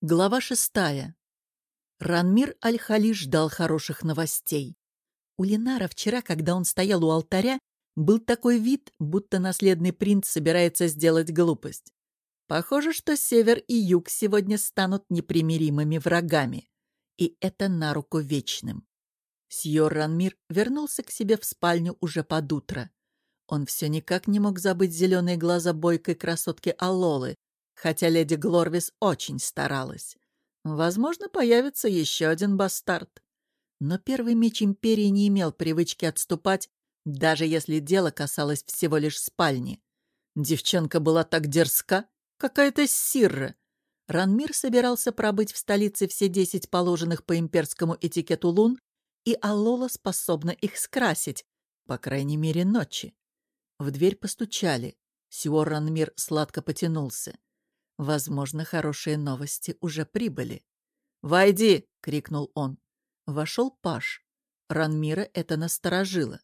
Глава шестая. Ранмир Аль-Хали ждал хороших новостей. У Ленара вчера, когда он стоял у алтаря, был такой вид, будто наследный принц собирается сделать глупость. Похоже, что север и юг сегодня станут непримиримыми врагами. И это на руку вечным. Сьор Ранмир вернулся к себе в спальню уже под утро. Он все никак не мог забыть зеленые глаза бойкой красотки Аллолы, хотя леди Глорвис очень старалась. Возможно, появится еще один бастард. Но первый меч Империи не имел привычки отступать, даже если дело касалось всего лишь спальни. Девчонка была так дерзка, какая-то сирра. Ранмир собирался пробыть в столице все десять положенных по имперскому этикету лун, и Алола способна их скрасить, по крайней мере, ночи. В дверь постучали. Сиор Ранмир сладко потянулся. Возможно, хорошие новости уже прибыли. «Войди!» — крикнул он. Вошел Паш. Ранмира это насторожило.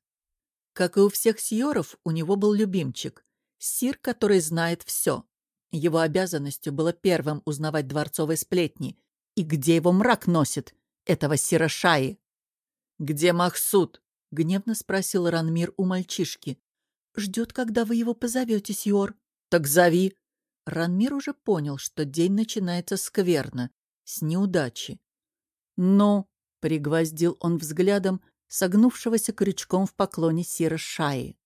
Как и у всех сьоров, у него был любимчик. Сир, который знает все. Его обязанностью было первым узнавать дворцовые сплетни. И где его мрак носит, этого Сира Шаи? «Где Махсуд?» — гневно спросил Ранмир у мальчишки. «Ждет, когда вы его позовете, Сьор». «Так зови!» Ранмир уже понял, что день начинается скверно, с неудачи. «Ну!» — пригвоздил он взглядом согнувшегося крючком в поклоне Сира Шаи.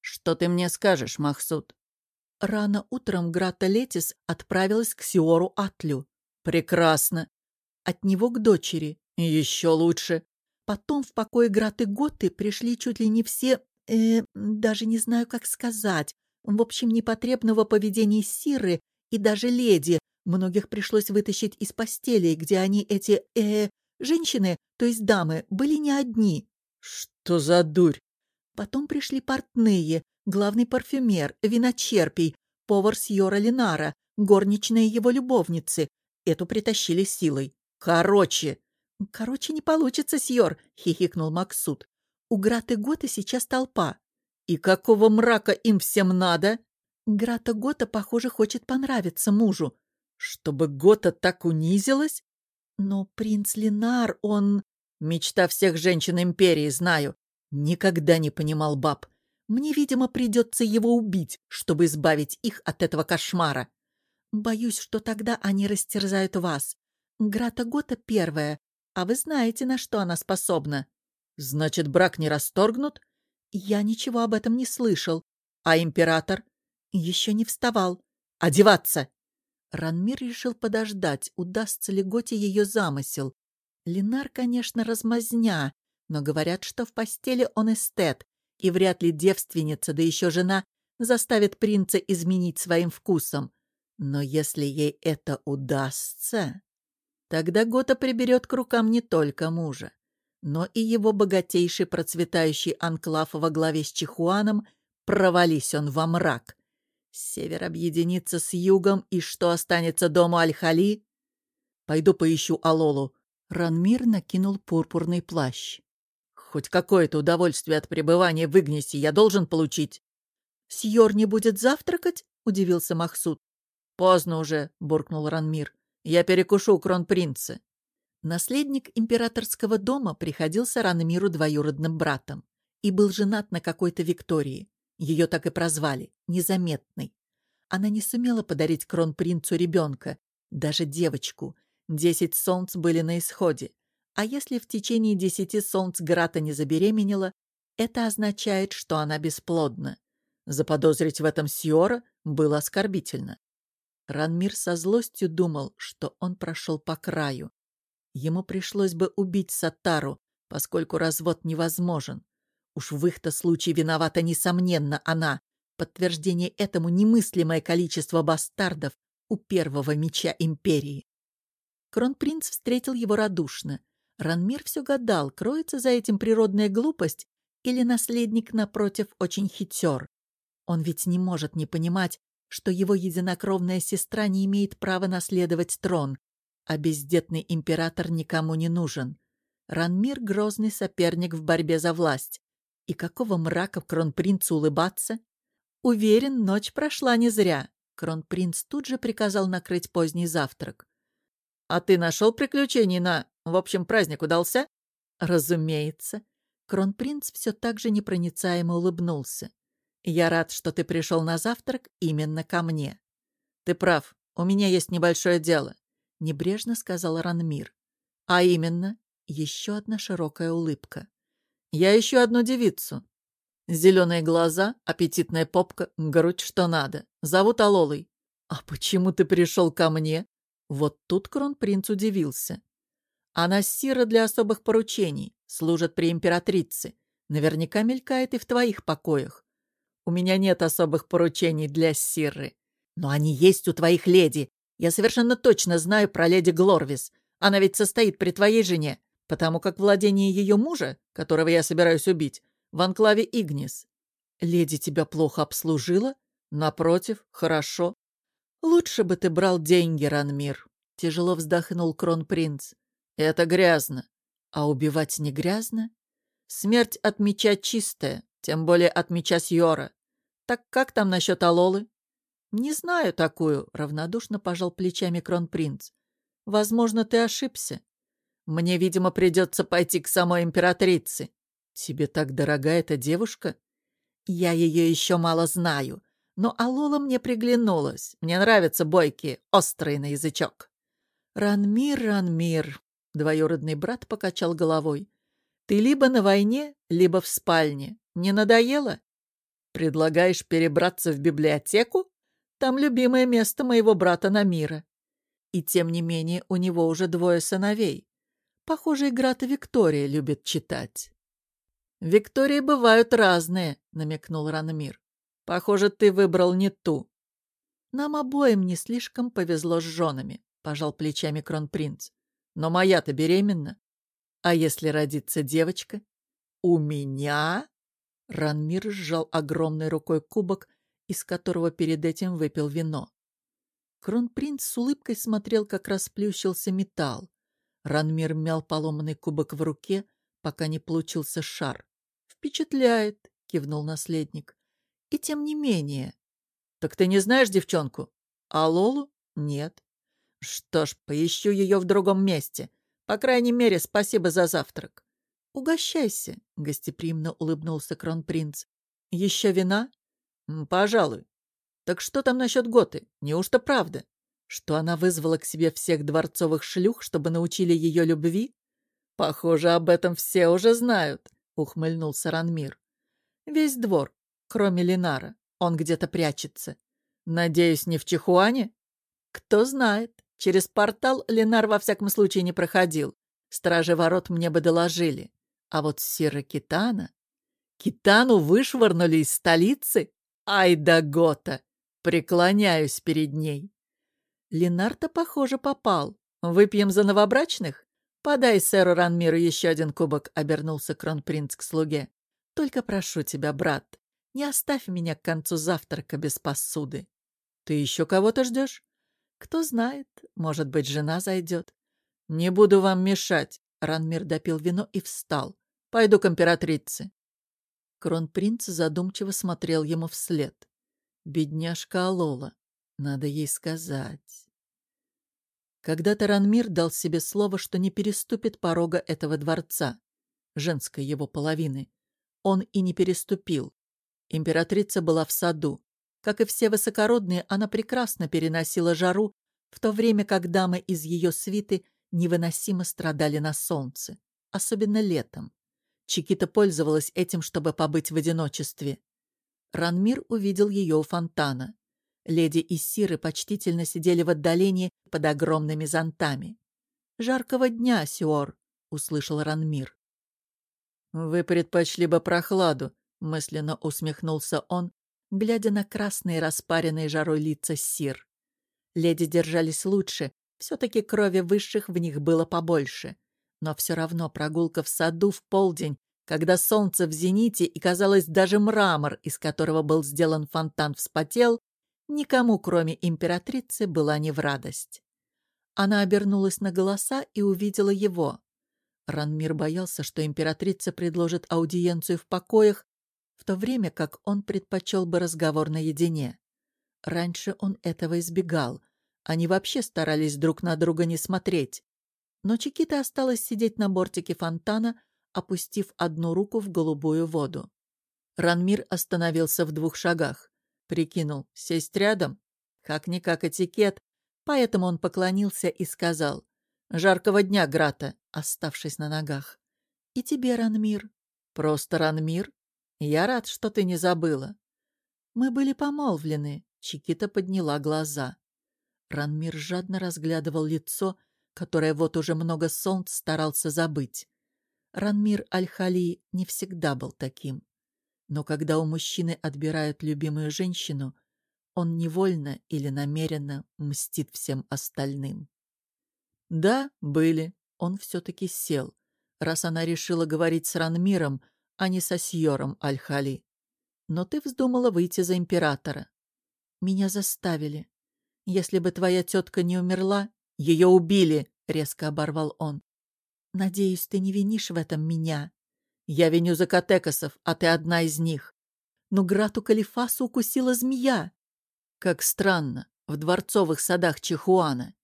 «Что ты мне скажешь, Махсуд?» Рано утром Грата Летис отправилась к Сиору Атлю. «Прекрасно!» От него к дочери. «Еще лучше!» Потом в покое Граты Готы пришли чуть ли не все... Э, даже не знаю, как сказать. В общем, непотребного поведения Сиры и даже леди многих пришлось вытащить из постелей, где они, эти, э, женщины, то есть дамы, были не одни. Что за дурь? Потом пришли портные, главный парфюмер, виночерпий, повар Сьора Линара, горничная его любовницы. Эту притащили силой. Короче. Короче, не получится, Сьор, хихикнул Максут. У Граты Готы сейчас толпа. «И какого мрака им всем надо?» Грата Гота, похоже, хочет понравиться мужу. «Чтобы Гота так унизилась?» «Но принц Ленар, он...» «Мечта всех женщин Империи, знаю. Никогда не понимал баб. Мне, видимо, придется его убить, чтобы избавить их от этого кошмара. Боюсь, что тогда они растерзают вас. Грата Гота первая, а вы знаете, на что она способна». «Значит, брак не расторгнут?» Я ничего об этом не слышал. А император? Еще не вставал. Одеваться! Ранмир решил подождать, удастся ли Готе ее замысел. Ленар, конечно, размазня, но говорят, что в постели он эстет, и вряд ли девственница, да еще жена, заставит принца изменить своим вкусом. Но если ей это удастся, тогда Гота приберет к рукам не только мужа но и его богатейший процветающий анклав во главе с Чихуаном, провались он во мрак. Север объединится с югом, и что останется дому Аль-Хали? Пойду поищу Алолу. Ранмир накинул пурпурный плащ. Хоть какое-то удовольствие от пребывания в Игнисе я должен получить. «Сьор не будет завтракать?» — удивился Махсуд. «Поздно уже», — буркнул Ранмир. «Я перекушу у кронпринца». Наследник императорского дома приходился Ранмиру двоюродным братом и был женат на какой-то Виктории. Ее так и прозвали — Незаметной. Она не сумела подарить кронпринцу ребенка, даже девочку. Десять солнц были на исходе. А если в течение десяти солнц Грата не забеременела, это означает, что она бесплодна. Заподозрить в этом Сиора было оскорбительно. Ранмир со злостью думал, что он прошел по краю, Ему пришлось бы убить Сатару, поскольку развод невозможен. Уж в их-то случае виновата, несомненно, она. Подтверждение этому немыслимое количество бастардов у первого меча империи. Кронпринц встретил его радушно. Ранмир все гадал, кроется за этим природная глупость или наследник, напротив, очень хитер. Он ведь не может не понимать, что его единокровная сестра не имеет права наследовать трон, а бездетный император никому не нужен. Ранмир — грозный соперник в борьбе за власть. И какого мрака кронпринцу улыбаться? Уверен, ночь прошла не зря. Кронпринц тут же приказал накрыть поздний завтрак. А ты нашел приключений на... В общем, праздник удался?» «Разумеется». Кронпринц все так же непроницаемо улыбнулся. «Я рад, что ты пришел на завтрак именно ко мне». «Ты прав. У меня есть небольшое дело», — небрежно сказал Ранмир. «А именно?» — еще одна широкая улыбка. «Я ищу одну девицу. Зеленые глаза, аппетитная попка, грудь что надо. Зовут Алолой. А почему ты пришел ко мне?» Вот тут кронпринц удивился. «Она сира для особых поручений, служит при императрице. Наверняка мелькает и в твоих покоях. У меня нет особых поручений для Сирры. Но они есть у твоих леди. Я совершенно точно знаю про леди Глорвис. Она ведь состоит при твоей жене, потому как владение ее мужа, которого я собираюсь убить, в анклаве Игнис. Леди тебя плохо обслужила? Напротив, хорошо. Лучше бы ты брал деньги, Ранмир. Тяжело вздохнул кронпринц. Это грязно. А убивать не грязно? Смерть от меча чистая, тем более от меча Сьора. Так как там насчет Алолы? «Не знаю такую», — равнодушно пожал плечами кронпринц. «Возможно, ты ошибся. Мне, видимо, придется пойти к самой императрице. Тебе так дорога эта девушка?» «Я ее еще мало знаю, но Алола мне приглянулась. Мне нравятся бойкие, острые на язычок». «Ранмир, Ранмир», — двоюродный брат покачал головой. «Ты либо на войне, либо в спальне. Не надоело?» «Предлагаешь перебраться в библиотеку?» Там любимое место моего брата Намира. И тем не менее у него уже двое сыновей. Похоже, Играта Виктория любит читать. «Виктории бывают разные», — намекнул Ранмир. «Похоже, ты выбрал не ту». «Нам обоим не слишком повезло с женами», — пожал плечами кронпринц. «Но моя-то беременна. А если родится девочка?» «У меня?» Ранмир сжал огромной рукой кубок из которого перед этим выпил вино. Кронпринц с улыбкой смотрел, как расплющился металл. Ранмир мял поломанный кубок в руке, пока не получился шар. «Впечатляет», — кивнул наследник. «И тем не менее». «Так ты не знаешь девчонку?» «А Лолу?» «Нет». «Что ж, поищу ее в другом месте. По крайней мере, спасибо за завтрак». «Угощайся», — гостеприимно улыбнулся кронпринц. «Еще вина?» «Пожалуй. Так что там насчет Готы? Неужто правда? Что она вызвала к себе всех дворцовых шлюх, чтобы научили ее любви? Похоже, об этом все уже знают», — ухмыльнулся Ранмир. «Весь двор, кроме Линара. Он где-то прячется. Надеюсь, не в Чихуане? Кто знает. Через портал Ленар во всяком случае не проходил. Стражи ворот мне бы доложили. А вот Сира Китана... Китану вышвырнули из столицы? Ай да Гота! Преклоняюсь перед ней. Ленарто, похоже, попал. Выпьем за новобрачных? Подай сэру Ранмиру еще один кубок, обернулся кронпринц к слуге. Только прошу тебя, брат, не оставь меня к концу завтрака без посуды. Ты еще кого-то ждешь? Кто знает, может быть, жена зайдет. Не буду вам мешать. Ранмир допил вино и встал. Пойду к императрице. Кронпринц задумчиво смотрел ему вслед. «Бедняжка Алола. Надо ей сказать». Когда-то Ранмир дал себе слово, что не переступит порога этого дворца, женской его половины. Он и не переступил. Императрица была в саду. Как и все высокородные, она прекрасно переносила жару, в то время как дамы из ее свиты невыносимо страдали на солнце, особенно летом. Чикита пользовалась этим, чтобы побыть в одиночестве. Ранмир увидел ее у фонтана. Леди и Сиры почтительно сидели в отдалении под огромными зонтами. «Жаркого дня, Сиор!» — услышал Ранмир. «Вы предпочли бы прохладу», — мысленно усмехнулся он, глядя на красные распаренные жарой лица Сир. Леди держались лучше, все-таки крови высших в них было побольше. Но все равно прогулка в саду в полдень, когда солнце в зените и, казалось, даже мрамор, из которого был сделан фонтан, вспотел, никому, кроме императрицы, была не в радость. Она обернулась на голоса и увидела его. Ранмир боялся, что императрица предложит аудиенцию в покоях, в то время как он предпочел бы разговор наедине. Раньше он этого избегал, Они вообще старались друг на друга не смотреть. Но Чикита осталась сидеть на бортике фонтана, опустив одну руку в голубую воду. Ранмир остановился в двух шагах. Прикинул, сесть рядом? Как-никак этикет. Поэтому он поклонился и сказал. «Жаркого дня, Грата», оставшись на ногах. «И тебе, Ранмир». «Просто Ранмир? Я рад, что ты не забыла». «Мы были помолвлены», — Чикита подняла глаза. Ранмир жадно разглядывал лицо, которое вот уже много солнц старался забыть. Ранмир Аль-Хали не всегда был таким. Но когда у мужчины отбирают любимую женщину, он невольно или намеренно мстит всем остальным. Да, были. Он все-таки сел, раз она решила говорить с Ранмиром, а не со Сьором Аль-Хали. Но ты вздумала выйти за императора. Меня заставили. Если бы твоя тетка не умерла, ее убили, — резко оборвал он. Надеюсь, ты не винишь в этом меня. Я виню Закатекасов, а ты одна из них. Но Грату Калифасу укусила змея. Как странно, в дворцовых садах Чихуана.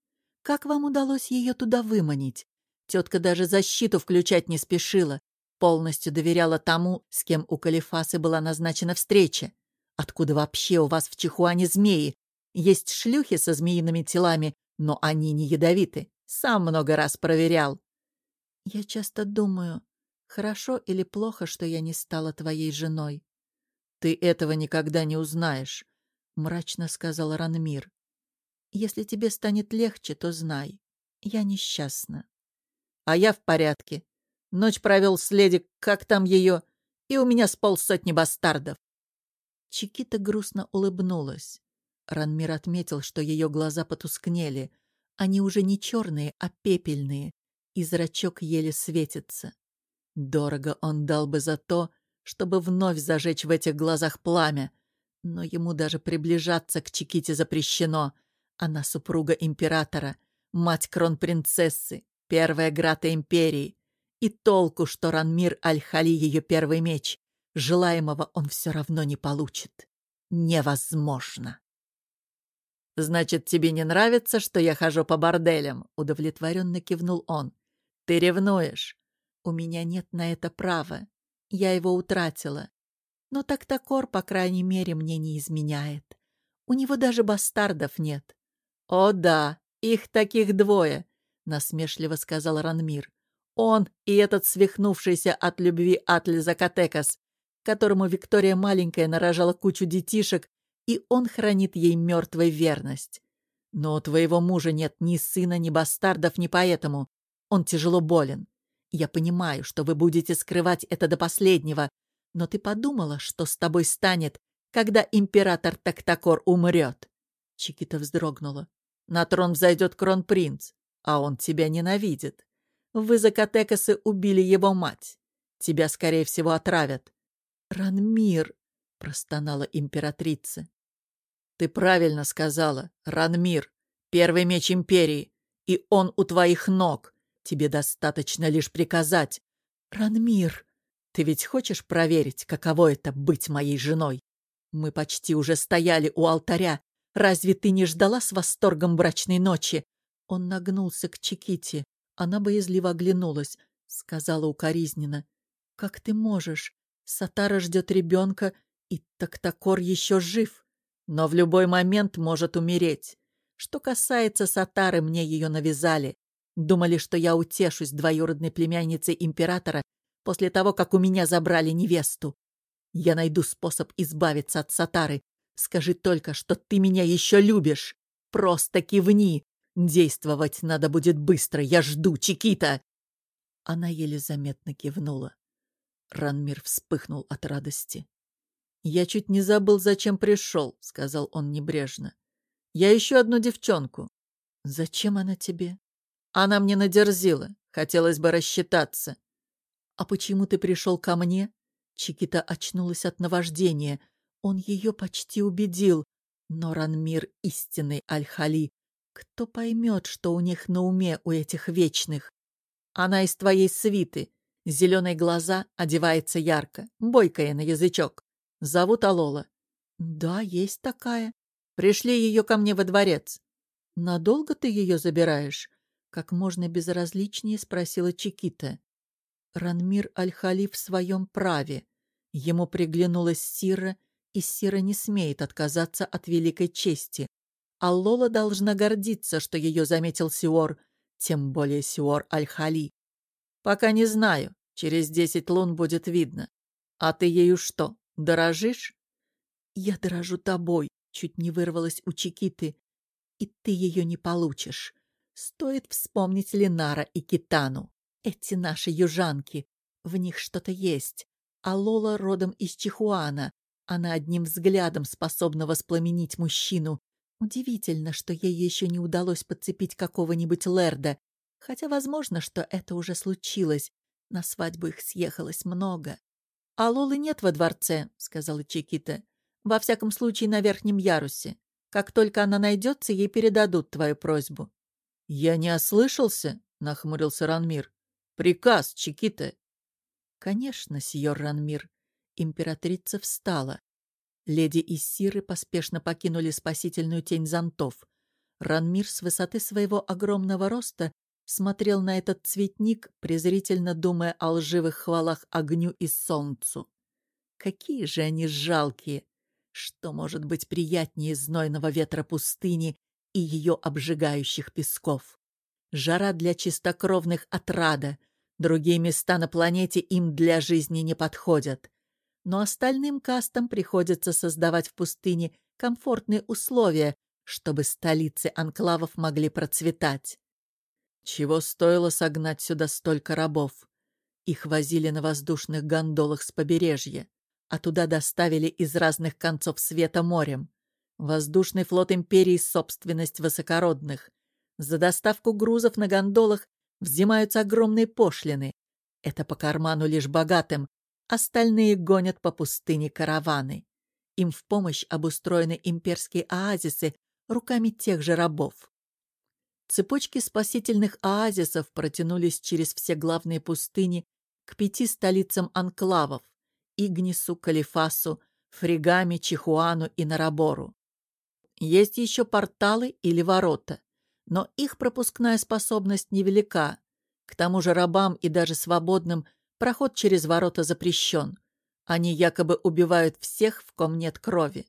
Как вам удалось ее туда выманить? Тетка даже защиту включать не спешила, полностью доверяла тому, с кем у Калифасы была назначена встреча. Откуда вообще у вас в Чихуане змеи? Есть шлюхи со змеиными телами, но они не ядовиты. Сам много раз проверял. Я часто думаю, хорошо или плохо, что я не стала твоей женой. Ты этого никогда не узнаешь, — мрачно сказал Ранмир. Если тебе станет легче, то знай, я несчастна. А я в порядке. Ночь провел с леди, как там ее, и у меня с полсотни бастардов. Чикита грустно улыбнулась. Ранмир отметил, что ее глаза потускнели. Они уже не черные, а пепельные, и зрачок еле светится. Дорого он дал бы за то, чтобы вновь зажечь в этих глазах пламя, но ему даже приближаться к Чиките запрещено. Она супруга императора, мать кронпринцессы, первая грата империи. И толку, что Ранмир Аль-Хали ее первый меч. Желаемого он все равно не получит. Невозможно. «Значит, тебе не нравится, что я хожу по борделям?» — удовлетворенно кивнул он. Ты ревнуешь. У меня нет на это права. Я его утратила. Но так-такор, по крайней мере, мне не изменяет. У него даже бастардов нет. О да, их таких двое, насмешливо сказал Ранмир. Он и этот свихнувшийся от любви Атли Закатекас, которому Виктория маленькая нарожала кучу детишек, и он хранит ей мертвой верность. Но у твоего мужа нет ни сына, ни бастардов, ни поэтому. Он тяжело болен. Я понимаю, что вы будете скрывать это до последнего, но ты подумала, что с тобой станет, когда император Тактакор умрет?» Чикита вздрогнула. «На трон взойдет кронпринц, а он тебя ненавидит. Вы, Закатекасы, убили его мать. Тебя, скорее всего, отравят». «Ранмир!» — простонала императрица. «Ты правильно сказала, Ранмир, первый меч империи, и он у твоих ног. Тебе достаточно лишь приказать. Ранмир, ты ведь хочешь проверить, каково это быть моей женой? Мы почти уже стояли у алтаря. Разве ты не ждала с восторгом брачной ночи? Он нагнулся к Чиките. Она боязливо оглянулась, сказала укоризненно. «Как ты можешь? Сатара ждет ребенка, и Тактакор еще жив, но в любой момент может умереть. Что касается Сатары, мне ее навязали. Думали, что я утешусь двоюродной племянницей императора после того, как у меня забрали невесту. Я найду способ избавиться от Сатары. Скажи только, что ты меня еще любишь. Просто кивни. Действовать надо будет быстро. Я жду, Чикита. Она еле заметно кивнула. Ранмир вспыхнул от радости. «Я чуть не забыл, зачем пришел», — сказал он небрежно. «Я ищу одну девчонку». «Зачем она тебе?» Она мне надерзила. Хотелось бы рассчитаться. «А почему ты пришел ко мне?» Чикита очнулась от наваждения. Он ее почти убедил. Но Ранмир — истинный Аль-Хали. Кто поймет, что у них на уме у этих вечных? Она из твоей свиты. Зеленые глаза, одевается ярко, бойкая на язычок. Зовут Алола. Да, есть такая. Пришли ее ко мне во дворец. надолго ты ее забираешь?» Как можно безразличнее спросила Чикита. Ранмир Аль-Хали в своем праве. Ему приглянулась Сира, и Сира не смеет отказаться от великой чести. А Лола должна гордиться, что ее заметил Сиор, тем более Сиор Аль-Хали. «Пока не знаю. Через десять лун будет видно. А ты ею что, дорожишь?» «Я дорожу тобой», — чуть не вырвалась у Чикиты. «И ты ее не получишь. Стоит вспомнить Ленара и Китану. Эти наши южанки. В них что-то есть. А Лола родом из Чихуана. Она одним взглядом способна воспламенить мужчину. Удивительно, что ей еще не удалось подцепить какого-нибудь Лерда. Хотя возможно, что это уже случилось. На свадьбу их съехалось много. «А Лолы нет во дворце», — сказала Чикита. «Во всяком случае, на верхнем ярусе. Как только она найдется, ей передадут твою просьбу». «Я не ослышался?» — нахмурился Ранмир. «Приказ, Чикита!» «Конечно, сьор Ранмир». Императрица встала. Леди и Сиры поспешно покинули спасительную тень зонтов. Ранмир с высоты своего огромного роста смотрел на этот цветник, презрительно думая о лживых хвалах огню и солнцу. Какие же они жалкие! Что может быть приятнее знойного ветра пустыни и ее обжигающих песков? Жара для чистокровных отрада, другие места на планете им для жизни не подходят. Но остальным кастам приходится создавать в пустыне комфортные условия, чтобы столицы анклавов могли процветать. Чего стоило согнать сюда столько рабов? Их возили на воздушных гондолах с побережья, а туда доставили из разных концов света морем. Воздушный флот империи — собственность высокородных. За доставку грузов на гондолах взимаются огромные пошлины. Это по карману лишь богатым, остальные гонят по пустыне караваны. Им в помощь обустроены имперские оазисы руками тех же рабов. Цепочки спасительных оазисов протянулись через все главные пустыни к пяти столицам анклавов – Игнису, Калифасу, Фригами, Чихуану и Нарабору. Есть еще порталы или ворота, но их пропускная способность невелика. К тому же рабам и даже свободным проход через ворота запрещен. Они якобы убивают всех, в ком нет крови.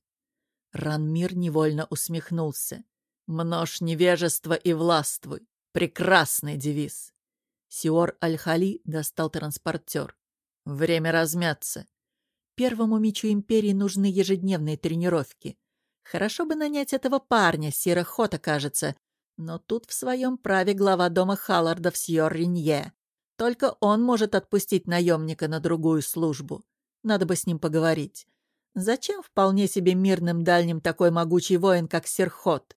Ранмир невольно усмехнулся. «Множь невежество и властвуй». Прекрасный девиз. Сиор Аль-Хали достал транспортер. Время размяться. Первому мечу Империи нужны ежедневные тренировки. Хорошо бы нанять этого парня, Сира Хота, кажется. Но тут в своем праве глава дома Халлардов Сьор Ринье. Только он может отпустить наемника на другую службу. Надо бы с ним поговорить. Зачем вполне себе мирным дальним такой могучий воин, как Сирхот?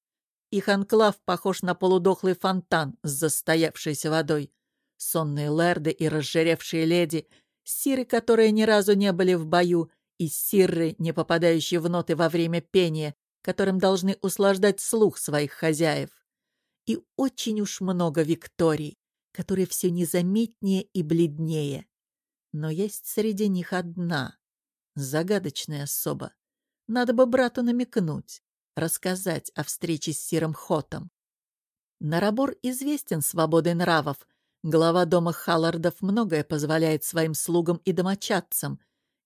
Их анклав похож на полудохлый фонтан с застоявшейся водой. Сонные лэрды и разжиревшие леди, сиры, которые ни разу не были в бою, и сирры, не попадающие в ноты во время пения, которым должны услаждать слух своих хозяев. И очень уж много Викторий, которые все незаметнее и бледнее. Но есть среди них одна, загадочная особа. Надо бы брату намекнуть рассказать о встрече с Сиром Хотом. Нарабор известен свободой нравов. Глава дома Халлардов многое позволяет своим слугам и домочадцам.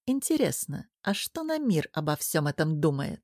Интересно, а что на мир обо всем этом думает?